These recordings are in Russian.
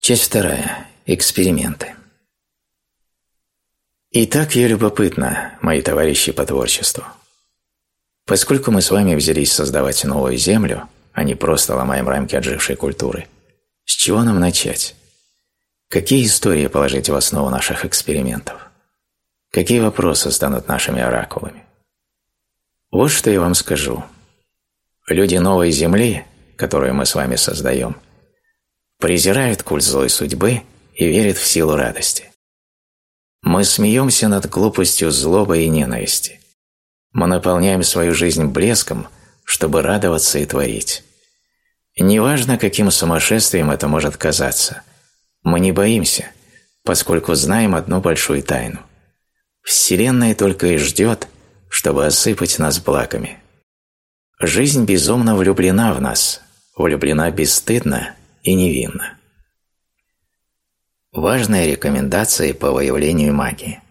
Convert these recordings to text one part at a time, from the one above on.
Часть вторая. Эксперименты. Итак, я любопытна, мои товарищи по творчеству. Поскольку мы с вами взялись создавать новую Землю, а не просто ломаем рамки отжившей культуры, с чего нам начать? Какие истории положить в основу наших экспериментов? Какие вопросы станут нашими оракулами? Вот что я вам скажу. Люди новой Земли, которую мы с вами создаем, презирают культ злой судьбы и верят в силу радости. Мы смеемся над глупостью злобы и ненависти. Мы наполняем свою жизнь блеском, чтобы радоваться и творить. Неважно, каким сумасшествием это может казаться, мы не боимся, поскольку знаем одну большую тайну. Вселенная только и ждет, чтобы осыпать нас благами. Жизнь безумно влюблена в нас, влюблена бесстыдно и невинно. Важные рекомендации по выявлению магии.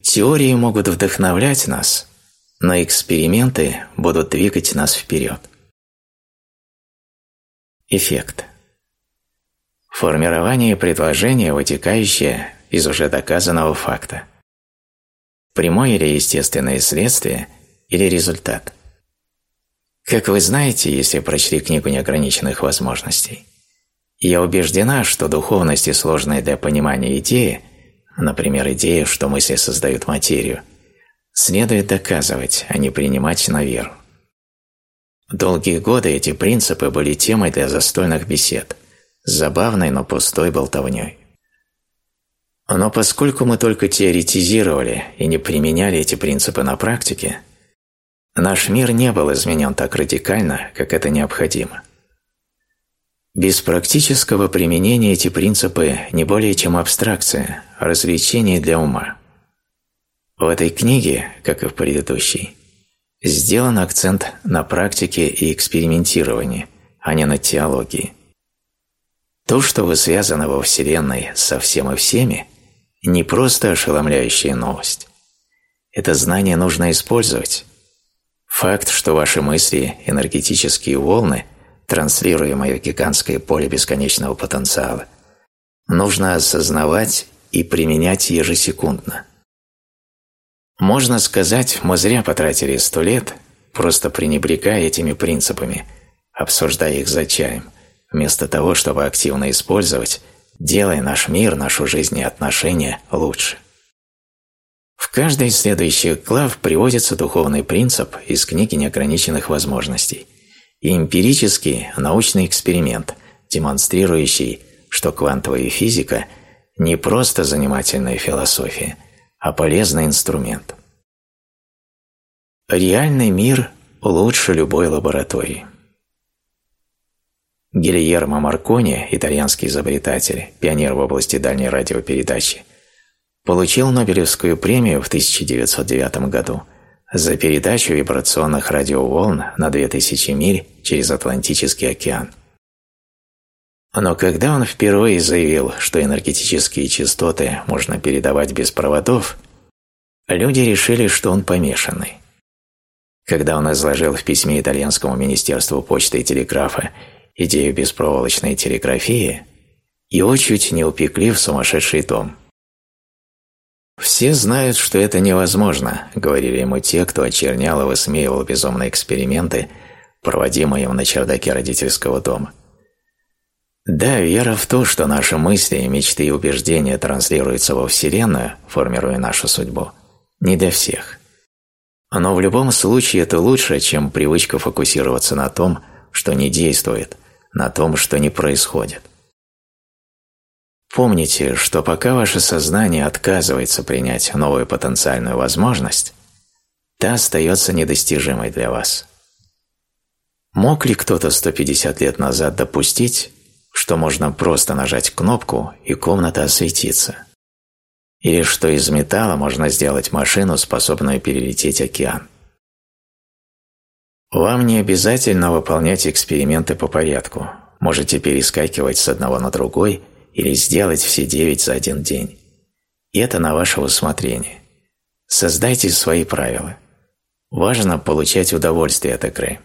Теории могут вдохновлять нас, но эксперименты будут двигать нас вперед. Эффект. Формирование предложения, вытекающее из уже доказанного факта. Прямое или естественное следствие или результат. Как вы знаете, если прочли книгу неограниченных возможностей, я убеждена, что духовность и сложные для понимания идеи, например, идея, что мысли создают материю, следует доказывать, а не принимать на веру. Долгие годы эти принципы были темой для застольных бесед – забавной, но пустой болтовней. Но поскольку мы только теоретизировали и не применяли эти принципы на практике, наш мир не был изменен так радикально, как это необходимо. Без практического применения эти принципы не более чем абстракция, развлечение для ума. В этой книге, как и в предыдущей, сделан акцент на практике и экспериментировании, а не на теологии. То, что вы связаны во Вселенной со всем и всеми, не просто ошеломляющая новость. Это знание нужно использовать. Факт, что ваши мысли – энергетические волны, транслируемые в гигантское поле бесконечного потенциала, нужно осознавать и применять ежесекундно. Можно сказать, мы зря потратили сто лет, просто пренебрегая этими принципами, обсуждая их за чаем вместо того, чтобы активно использовать, делая наш мир, нашу жизнь и отношения лучше. В каждой из следующих глав приводится духовный принцип из книги неограниченных возможностей и эмпирический научный эксперимент, демонстрирующий, что квантовая физика не просто занимательная философия, а полезный инструмент. Реальный мир лучше любой лаборатории. Гильермо Маркони, итальянский изобретатель, пионер в области дальней радиопередачи, получил Нобелевскую премию в 1909 году за передачу вибрационных радиоволн на 2000 миль через Атлантический океан. Но когда он впервые заявил, что энергетические частоты можно передавать без проводов, люди решили, что он помешанный. Когда он изложил в письме итальянскому министерству почты и телеграфа идею беспроволочной телеграфии, его чуть не упекли в сумасшедший дом. «Все знают, что это невозможно», — говорили ему те, кто очернял и высмеивал безумные эксперименты, проводимые им на чердаке родительского дома. Да, вера в то, что наши мысли, мечты и убеждения транслируются во Вселенную, формируя нашу судьбу, не для всех. Но в любом случае это лучше, чем привычка фокусироваться на том, что не действует, на том, что не происходит. Помните, что пока ваше сознание отказывается принять новую потенциальную возможность, та остается недостижимой для вас. Мог ли кто-то 150 лет назад допустить, что можно просто нажать кнопку и комната осветится? Или что из металла можно сделать машину, способную перелететь океан? Вам не обязательно выполнять эксперименты по порядку. Можете перескакивать с одного на другой или сделать все девять за один день. И это на ваше усмотрение. Создайте свои правила. Важно получать удовольствие от игры.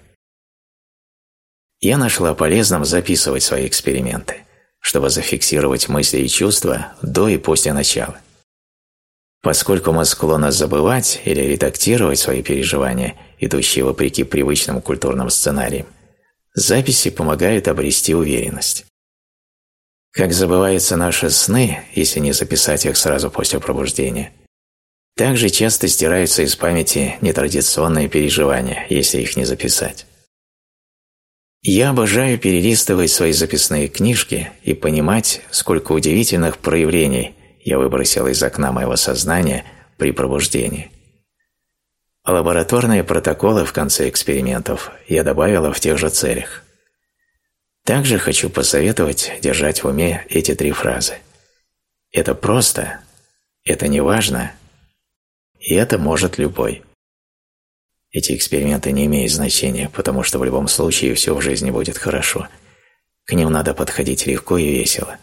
Я нашла полезным записывать свои эксперименты, чтобы зафиксировать мысли и чувства до и после начала. Поскольку мы склонны забывать или редактировать свои переживания, идущие вопреки привычным культурным сценариям, записи помогают обрести уверенность. Как забываются наши сны, если не записать их сразу после пробуждения, так же часто стираются из памяти нетрадиционные переживания, если их не записать. Я обожаю перелистывать свои записные книжки и понимать, сколько удивительных проявлений я выбросил из окна моего сознания при пробуждении. Лабораторные протоколы в конце экспериментов я добавила в тех же целях. Также хочу посоветовать держать в уме эти три фразы. Это просто, это не важно, и это может любой. Эти эксперименты не имеют значения, потому что в любом случае все в жизни будет хорошо. К ним надо подходить легко и весело.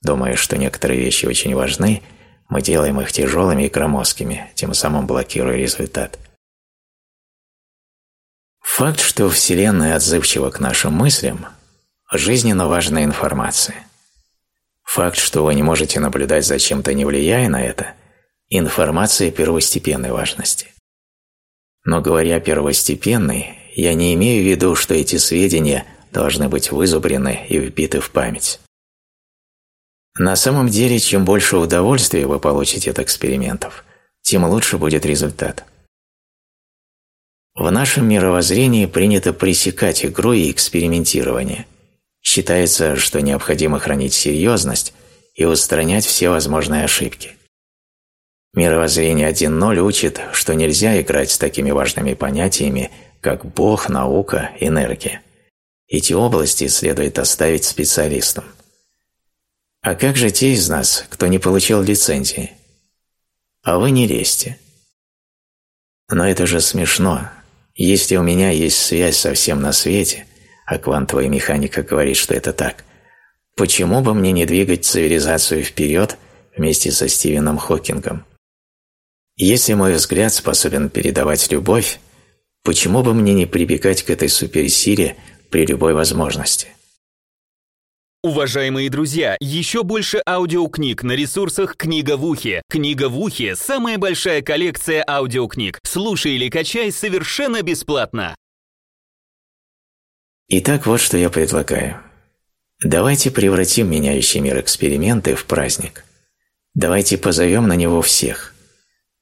Думая, что некоторые вещи очень важны, мы делаем их тяжелыми и громоздкими, тем самым блокируя результат. Факт, что Вселенная отзывчива к нашим мыслям – жизненно важная информация. Факт, что вы не можете наблюдать за чем-то, не влияя на это – информация первостепенной важности. Но говоря первостепенной, я не имею в виду, что эти сведения должны быть вызубрены и вбиты в память. На самом деле, чем больше удовольствия вы получите от экспериментов, тем лучше будет результат. В нашем мировоззрении принято пресекать игру и экспериментирование – Считается, что необходимо хранить серьезность и устранять все возможные ошибки. Мировоззрение 1.0 учит, что нельзя играть с такими важными понятиями, как Бог, наука, энергия. Эти области следует оставить специалистам. А как же те из нас, кто не получил лицензии? А вы не лезьте. Но это же смешно. Если у меня есть связь со всем на свете, а квантовая механика говорит, что это так, почему бы мне не двигать цивилизацию вперед вместе со Стивеном Хокингом? Если мой взгляд способен передавать любовь, почему бы мне не прибегать к этой суперсиле при любой возможности? Уважаемые друзья, еще больше аудиокниг на ресурсах «Книга в ухе». «Книга в ухе» – самая большая коллекция аудиокниг. Слушай или качай совершенно бесплатно. Итак, вот что я предлагаю. Давайте превратим меняющий мир эксперименты в праздник. Давайте позовем на него всех.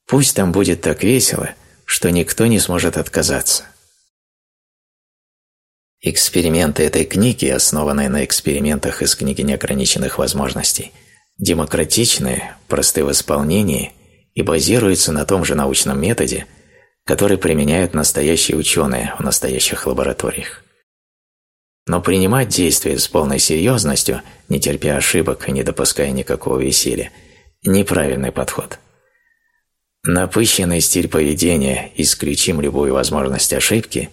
Пусть там будет так весело, что никто не сможет отказаться. Эксперименты этой книги, основанные на экспериментах из книги неограниченных возможностей, демократичны, просты в исполнении и базируются на том же научном методе, который применяют настоящие ученые в настоящих лабораториях. Но принимать действия с полной серьезностью, не терпя ошибок и не допуская никакого веселья – неправильный подход. Напыщенный стиль поведения «исключим любую возможность ошибки»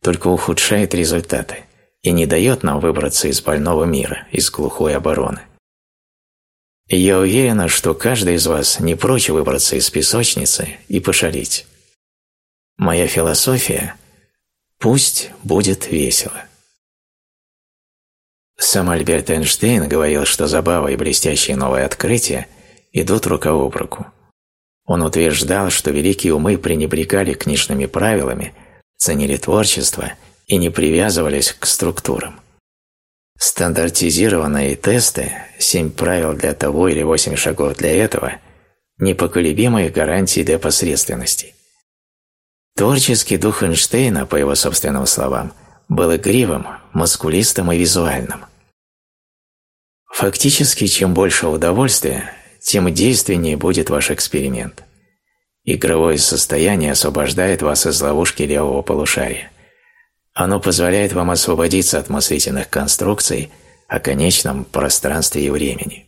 только ухудшает результаты и не дает нам выбраться из больного мира, из глухой обороны. я уверена, что каждый из вас не прочь выбраться из песочницы и пошалить. Моя философия – пусть будет весело. Сам Альберт Эйнштейн говорил, что забава и блестящие новые открытия идут рука об руку. Он утверждал, что великие умы пренебрегали книжными правилами, ценили творчество и не привязывались к структурам. Стандартизированные тесты, семь правил для того или восемь шагов для этого – непоколебимые гарантии для посредственности. Творческий дух Эйнштейна, по его собственным словам, был игривым, маскулистым и визуальным. Фактически, чем больше удовольствия, тем действеннее будет ваш эксперимент. Игровое состояние освобождает вас из ловушки левого полушария. Оно позволяет вам освободиться от мыслительных конструкций о конечном пространстве и времени.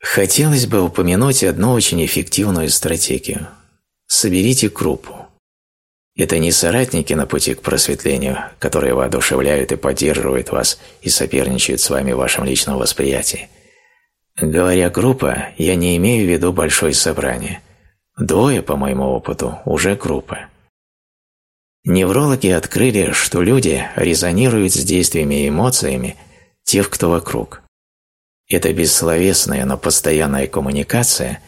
Хотелось бы упомянуть одну очень эффективную стратегию. Соберите группу. Это не соратники на пути к просветлению, которые воодушевляют и поддерживают вас и соперничают с вами в вашем личном восприятии. Говоря группа, я не имею в виду большое собрание. Двое, по моему опыту, уже группа. Неврологи открыли, что люди резонируют с действиями и эмоциями тех, кто вокруг. Эта бессловесная, но постоянная коммуникация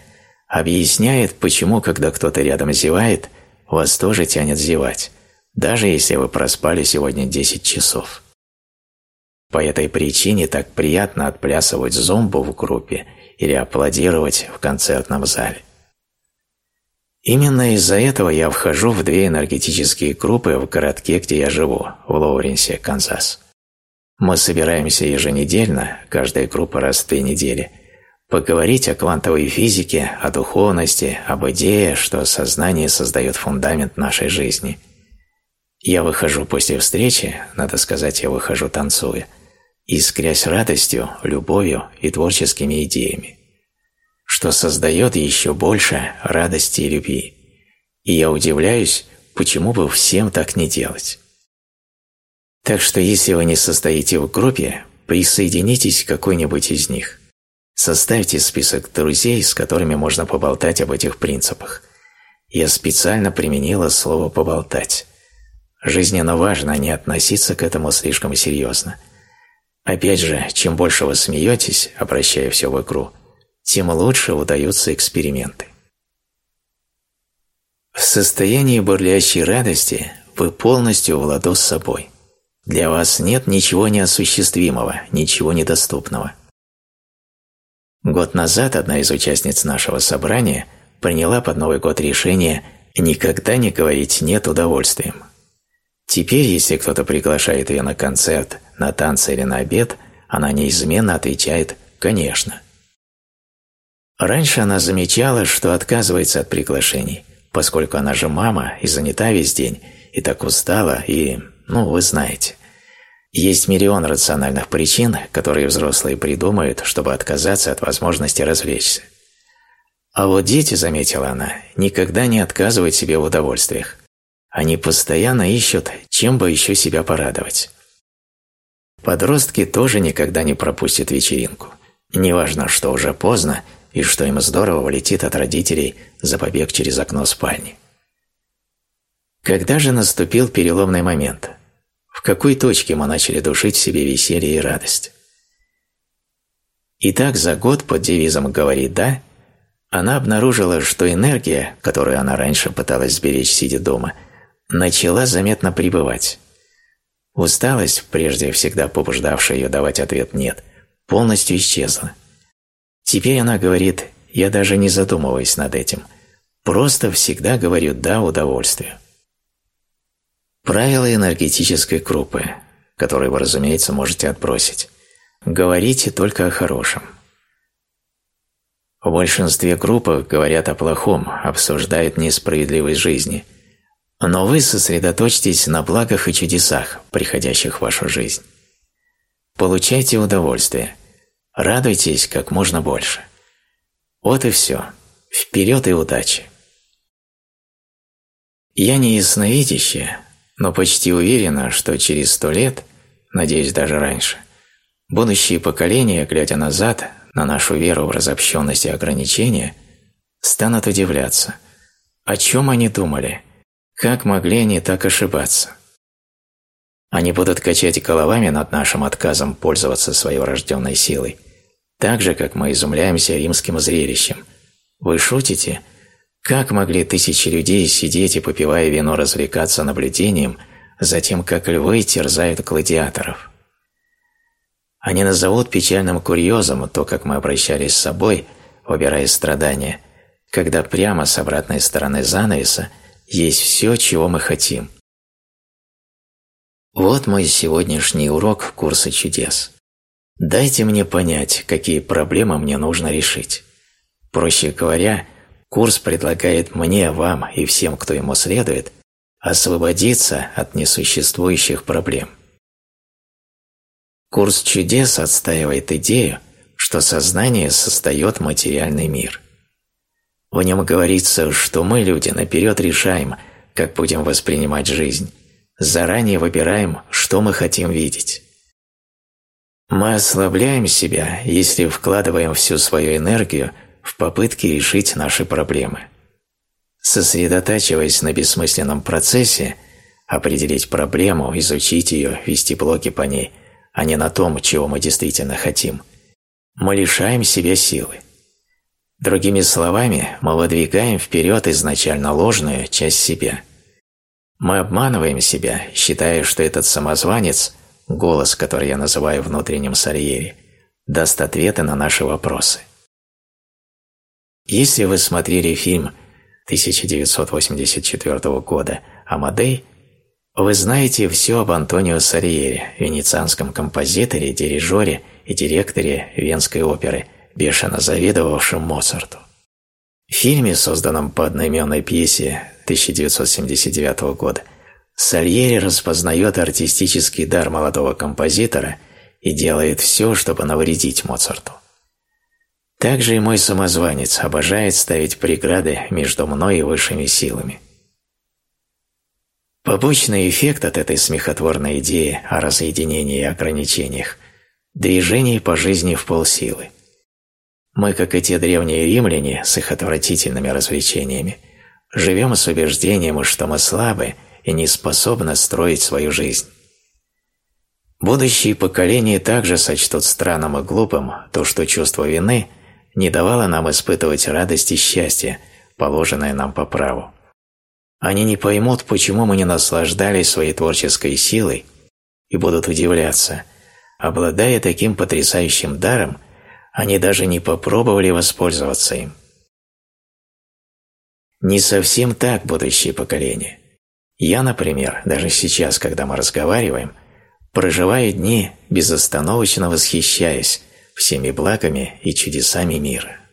объясняет, почему, когда кто-то рядом зевает, вас тоже тянет зевать, даже если вы проспали сегодня 10 часов. По этой причине так приятно отплясывать зомбу в группе или аплодировать в концертном зале. Именно из-за этого я вхожу в две энергетические группы в городке, где я живу, в Лоуренсе, Канзас. Мы собираемся еженедельно, каждая группа раз в две недели, поговорить о квантовой физике, о духовности, об идее, что сознание создает фундамент нашей жизни. Я выхожу после встречи, надо сказать, я выхожу танцуя, искрясь радостью, любовью и творческими идеями что создает еще больше радости и любви. И я удивляюсь, почему бы всем так не делать. Так что если вы не состоите в группе, присоединитесь к какой-нибудь из них. Составьте список друзей, с которыми можно поболтать об этих принципах. Я специально применила слово «поболтать». Жизненно важно не относиться к этому слишком серьезно. Опять же, чем больше вы смеетесь, обращая все в игру, тем лучше удаются эксперименты. В состоянии бурлящей радости вы полностью в ладу с собой. Для вас нет ничего неосуществимого, ничего недоступного. Год назад одна из участниц нашего собрания приняла под Новый год решение никогда не говорить «нет» удовольствием. Теперь, если кто-то приглашает ее на концерт, на танцы или на обед, она неизменно отвечает «конечно». Раньше она замечала, что отказывается от приглашений, поскольку она же мама и занята весь день, и так устала, и, ну, вы знаете. Есть миллион рациональных причин, которые взрослые придумают, чтобы отказаться от возможности развлечься. А вот дети, заметила она, никогда не отказывают себе в удовольствиях. Они постоянно ищут, чем бы еще себя порадовать. Подростки тоже никогда не пропустят вечеринку. Неважно, что уже поздно – и что им здорово влетит от родителей за побег через окно спальни. Когда же наступил переломный момент? В какой точке мы начали душить в себе веселье и радость? Итак, за год под девизом «Говори да» она обнаружила, что энергия, которую она раньше пыталась сберечь, сидя дома, начала заметно прибывать. Усталость, прежде всегда побуждавшая ее давать ответ «нет», полностью исчезла. Теперь она говорит, я даже не задумываясь над этим, просто всегда говорю «да» удовольствию. Правила энергетической группы, которые вы, разумеется, можете отбросить. Говорите только о хорошем. В большинстве групп говорят о плохом, обсуждают несправедливость жизни. Но вы сосредоточьтесь на благах и чудесах, приходящих в вашу жизнь. Получайте удовольствие – Радуйтесь как можно больше. Вот и все. Вперед и удачи! Я не ясновидящая, но почти уверена, что через сто лет, надеюсь даже раньше, будущие поколения, глядя назад на нашу веру в разобщенность и ограничения, станут удивляться, о чем они думали, как могли они так ошибаться. Они будут качать головами над нашим отказом пользоваться своей врожденной силой – так же, как мы изумляемся римским зрелищем. Вы шутите? Как могли тысячи людей сидеть и, попивая вино, развлекаться наблюдением за тем, как львы терзают гладиаторов? Они назовут печальным курьезом то, как мы обращались с собой, выбирая страдания, когда прямо с обратной стороны занавеса есть все, чего мы хотим. Вот мой сегодняшний урок курса чудес. Дайте мне понять, какие проблемы мне нужно решить. Проще говоря, курс предлагает мне, вам и всем, кто ему следует, освободиться от несуществующих проблем. Курс чудес отстаивает идею, что сознание создает материальный мир. В нем говорится, что мы, люди, наперед решаем, как будем воспринимать жизнь, заранее выбираем, что мы хотим видеть. Мы ослабляем себя, если вкладываем всю свою энергию в попытки решить наши проблемы. Сосредотачиваясь на бессмысленном процессе, определить проблему, изучить ее, вести блоки по ней, а не на том, чего мы действительно хотим, мы лишаем себя силы. Другими словами, мы выдвигаем вперед изначально ложную часть себя. Мы обманываем себя, считая, что этот самозванец, голос, который я называю внутренним Сальери, даст ответы на наши вопросы. Если вы смотрели фильм 1984 года «Амадей», вы знаете все об Антонио Сальери, венецианском композиторе, дирижере и директоре Венской оперы, бешено завидовавшем Моцарту. В фильме, созданном по одноименной пьесе 1979 года, Сальери распознает артистический дар молодого композитора и делает все, чтобы навредить Моцарту. Также и мой самозванец обожает ставить преграды между мной и высшими силами. Побочный эффект от этой смехотворной идеи о разъединении и ограничениях – движение по жизни в полсилы. Мы, как и те древние римляне с их отвратительными развлечениями, живем с убеждением, что мы слабы и не способны строить свою жизнь. Будущие поколения также сочтут странным и глупым то, что чувство вины не давало нам испытывать радость и счастье, положенное нам по праву. Они не поймут, почему мы не наслаждались своей творческой силой и будут удивляться. Обладая таким потрясающим даром, они даже не попробовали воспользоваться им. Не совсем так будущее поколение. Я, например, даже сейчас, когда мы разговариваем, проживаю дни, безостановочно восхищаясь всеми благами и чудесами мира.